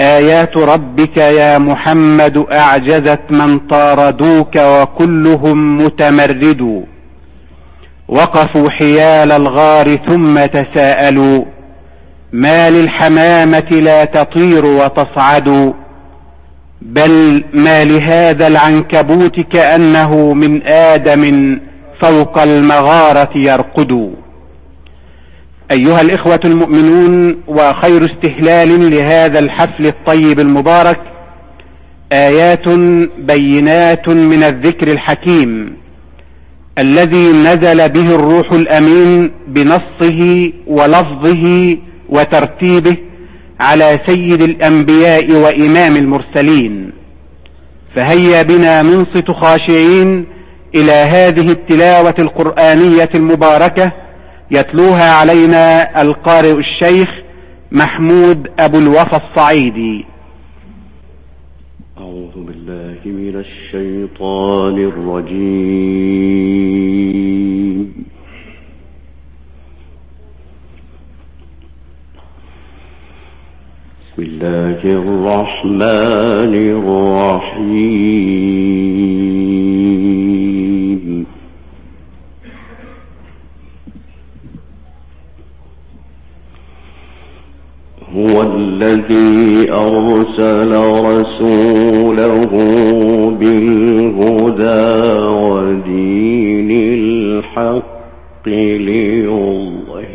آيات ربك يا محمد أعجزت من طاردوك وكلهم متمرد وقفوا حيال الغار ثم تساءلوا ما للحمامة لا تطير وتصعد بل ما لهذا العنكبوت كأنه من آدم فوق المغارة يرقد أيها الإخوة المؤمنون وخير استهلال لهذا الحفل الطيب المبارك آيات بينات من الذكر الحكيم الذي نزل به الروح الأمين بنصه ولفظه وترتيبه على سيد الأنبياء وإمام المرسلين. فهيا بنا ننصت خاشعين إلى هذه التلاوة القرآنية المباركة يتلوها علينا القارئ الشيخ محمود أبو الوفا الصعيدي. أعوذ بالله من الشيطان الرجيم. بسم الله الرحمن الرحيم. هو الذي أرسل رسوله بالهدى ودين الحق ليظهره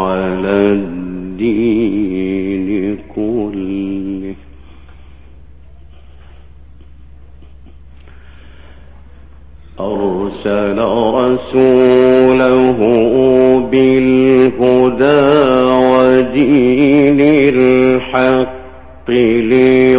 على الدين كله. أرسل رسوله بالهدى ودين الحق ليظهره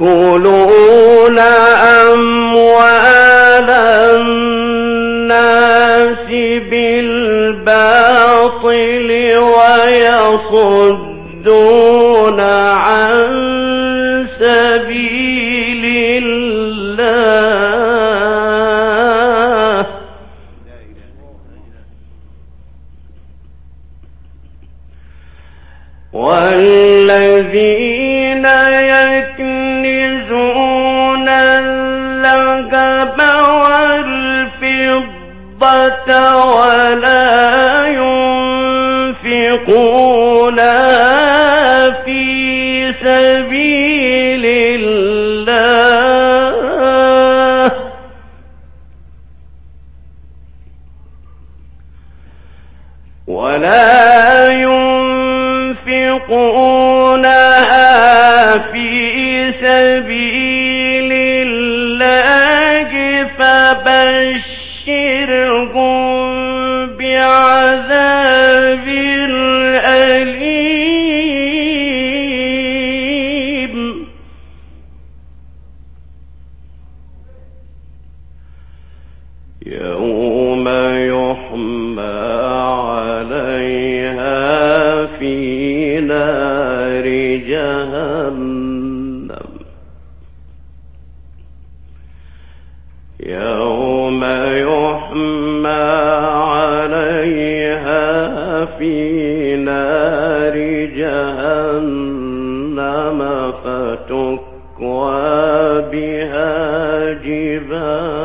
يأكلون أموال الناس بالباطل ويصدون عن سبيل ولا ينفقون في سبيل الله. ولا ينفقونها فتكوى بها جباههم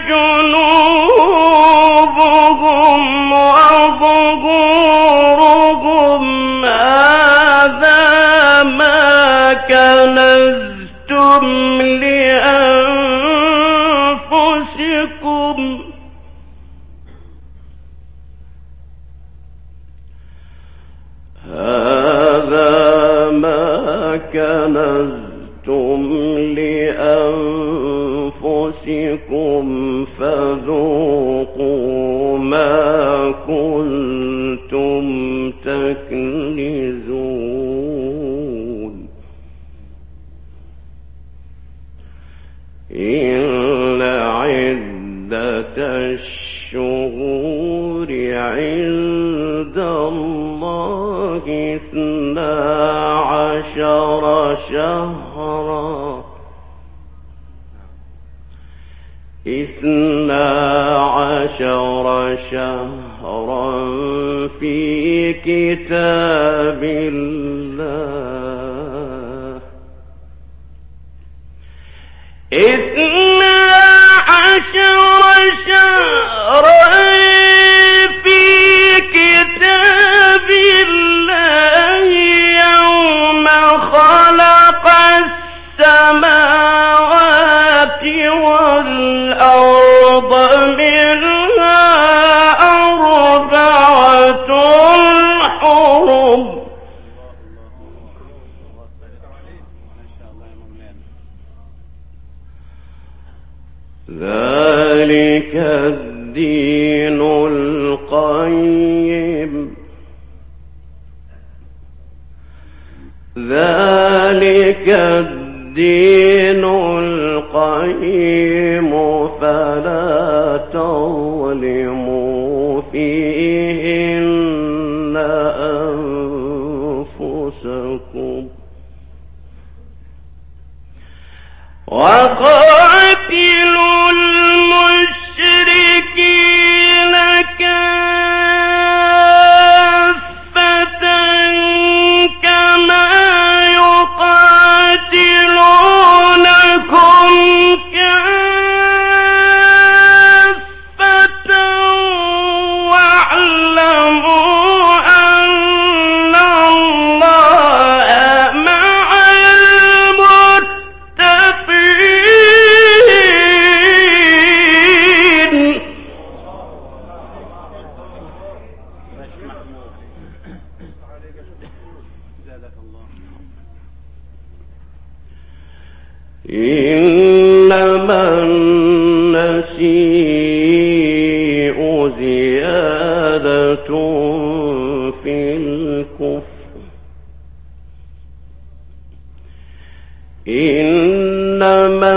وجنوبهم وظهورهم هذا ما كنزتم لأنفسكم لأنفسكم فذوقوا ما كنتم تكنزون. إن عدة الشهور عند الله اثنا عشر شهرا. اثنا عشر شهرا في كتاب الله. اثنا عشر شهرا في كتاب الله يوم خلق السماوات والأرض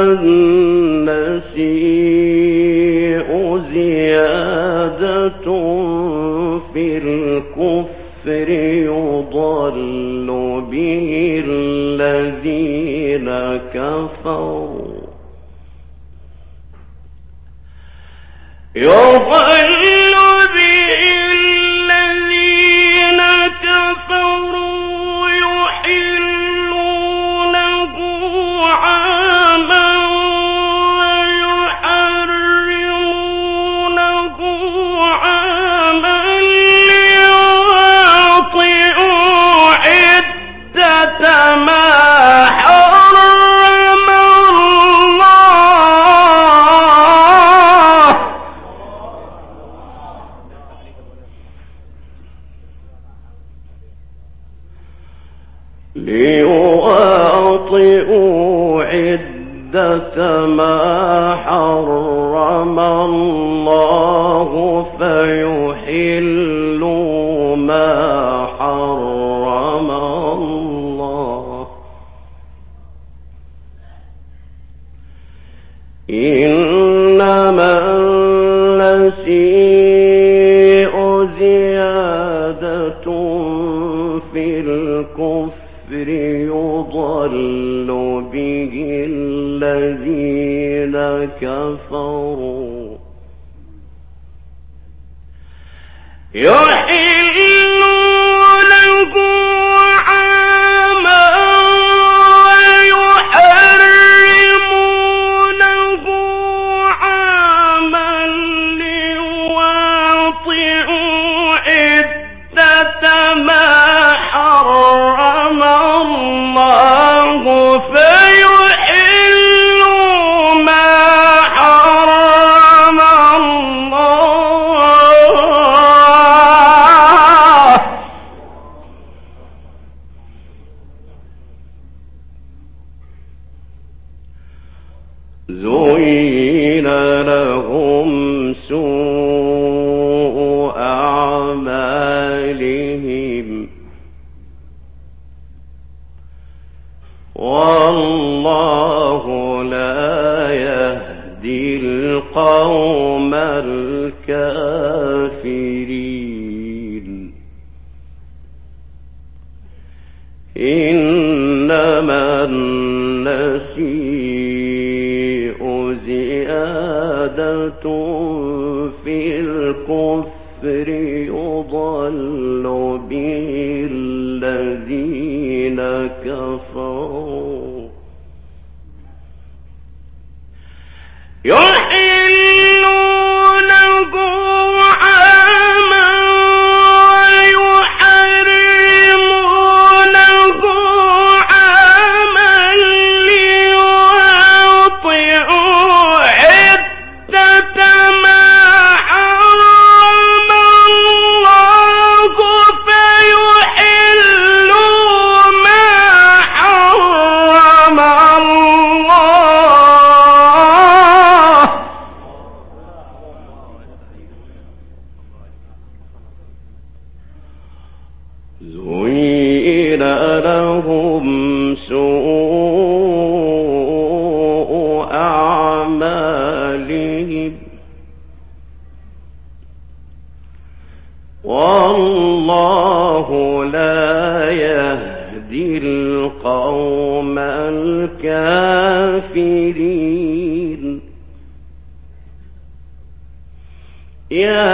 النسيء زيادة في الكفر يضل به الذين كفروا. ليواطئوا عدة ما كفروا. إنما النسيم Yeah.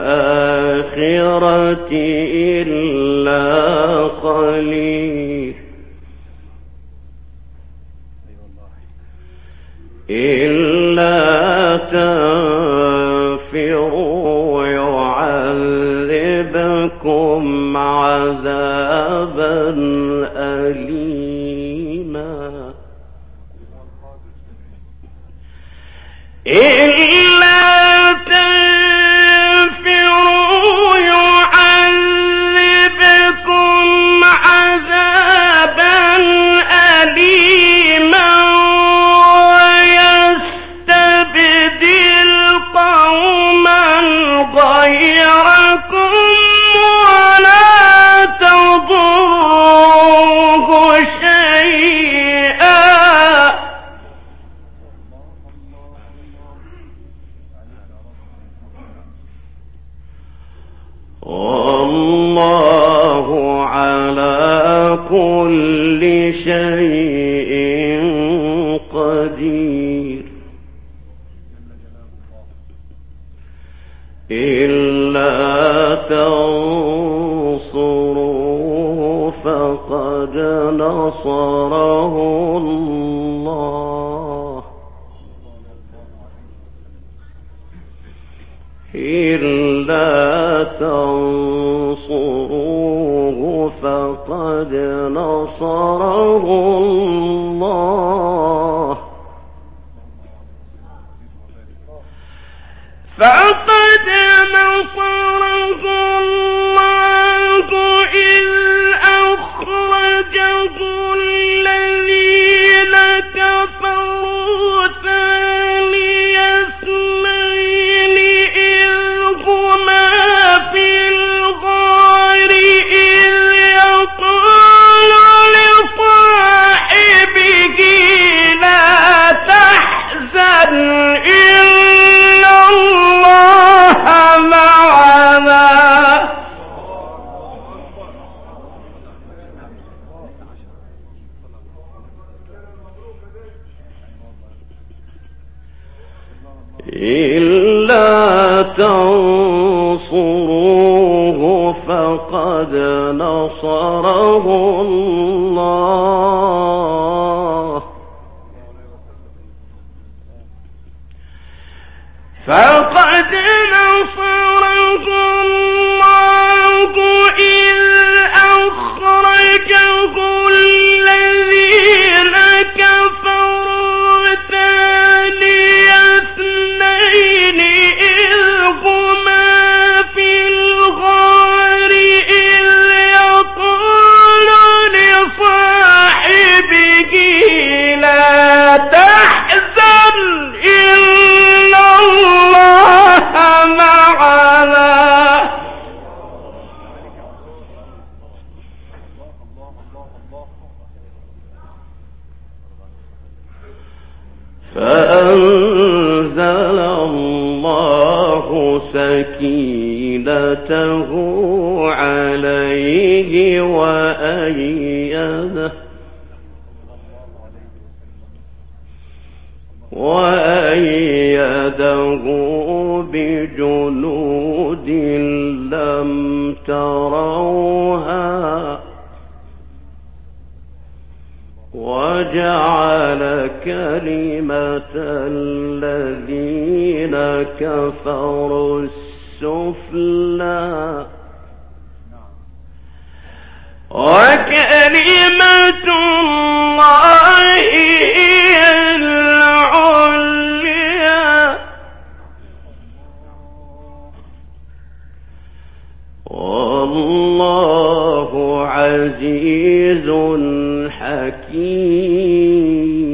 الآخرة إلا قليل. إلا تنفروا يعذبكم عذابا فقد نصره الله إذ أخرجه الذين كفروا ثاني اثنين إذ هما في الغار إذ يقول لصاحبه لا تحزن سكينته عليه وأيده وأيده بجنود لم تروها وجعل كلمة الذين كفروا السفلى. وكلمة الله هي العليا. والله عزيز حكيم.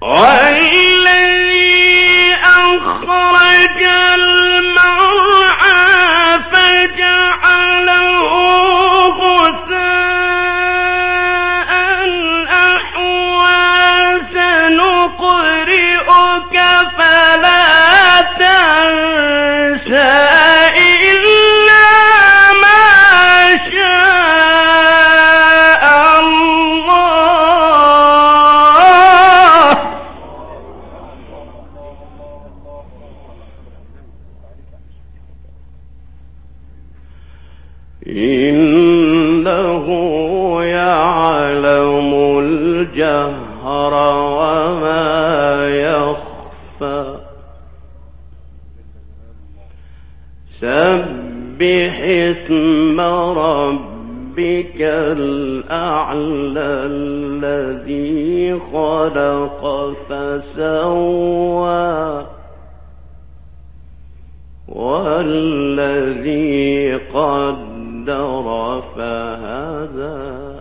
والذي أخرج المرعى فجعله غثاء أحوى سنقرئك والذي قدر فهدى.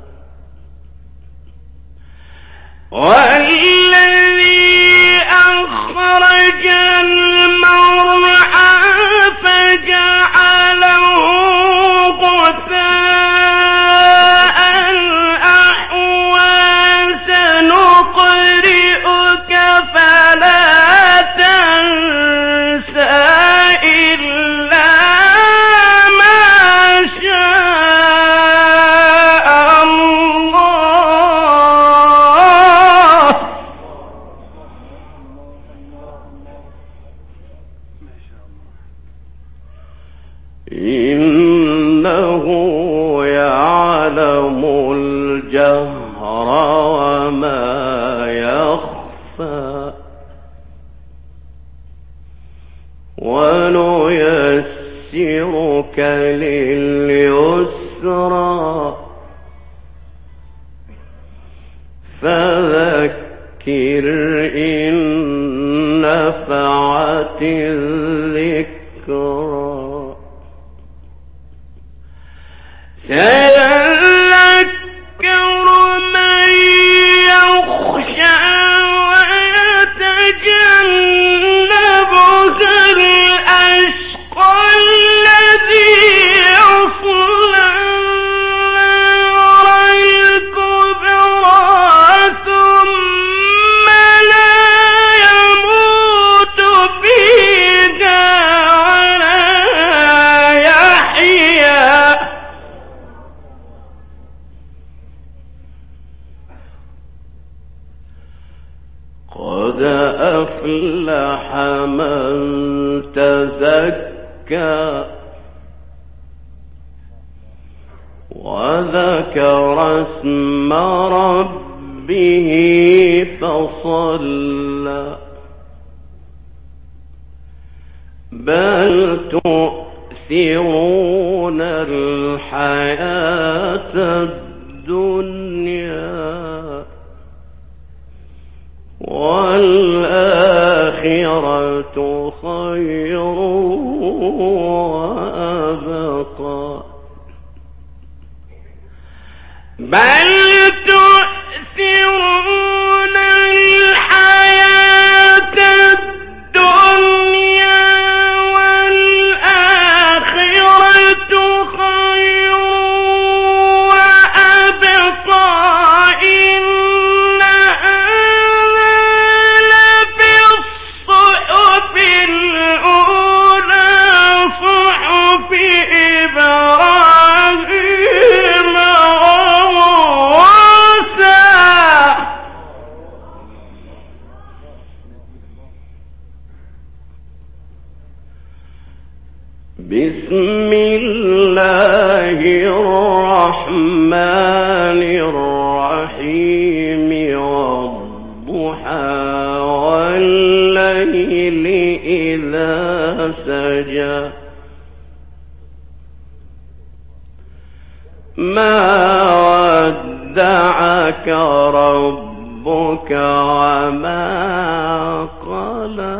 ونيسرك لليسرى. فذكر إن نفعت to سجى. ما ودعك ربك وما قلى.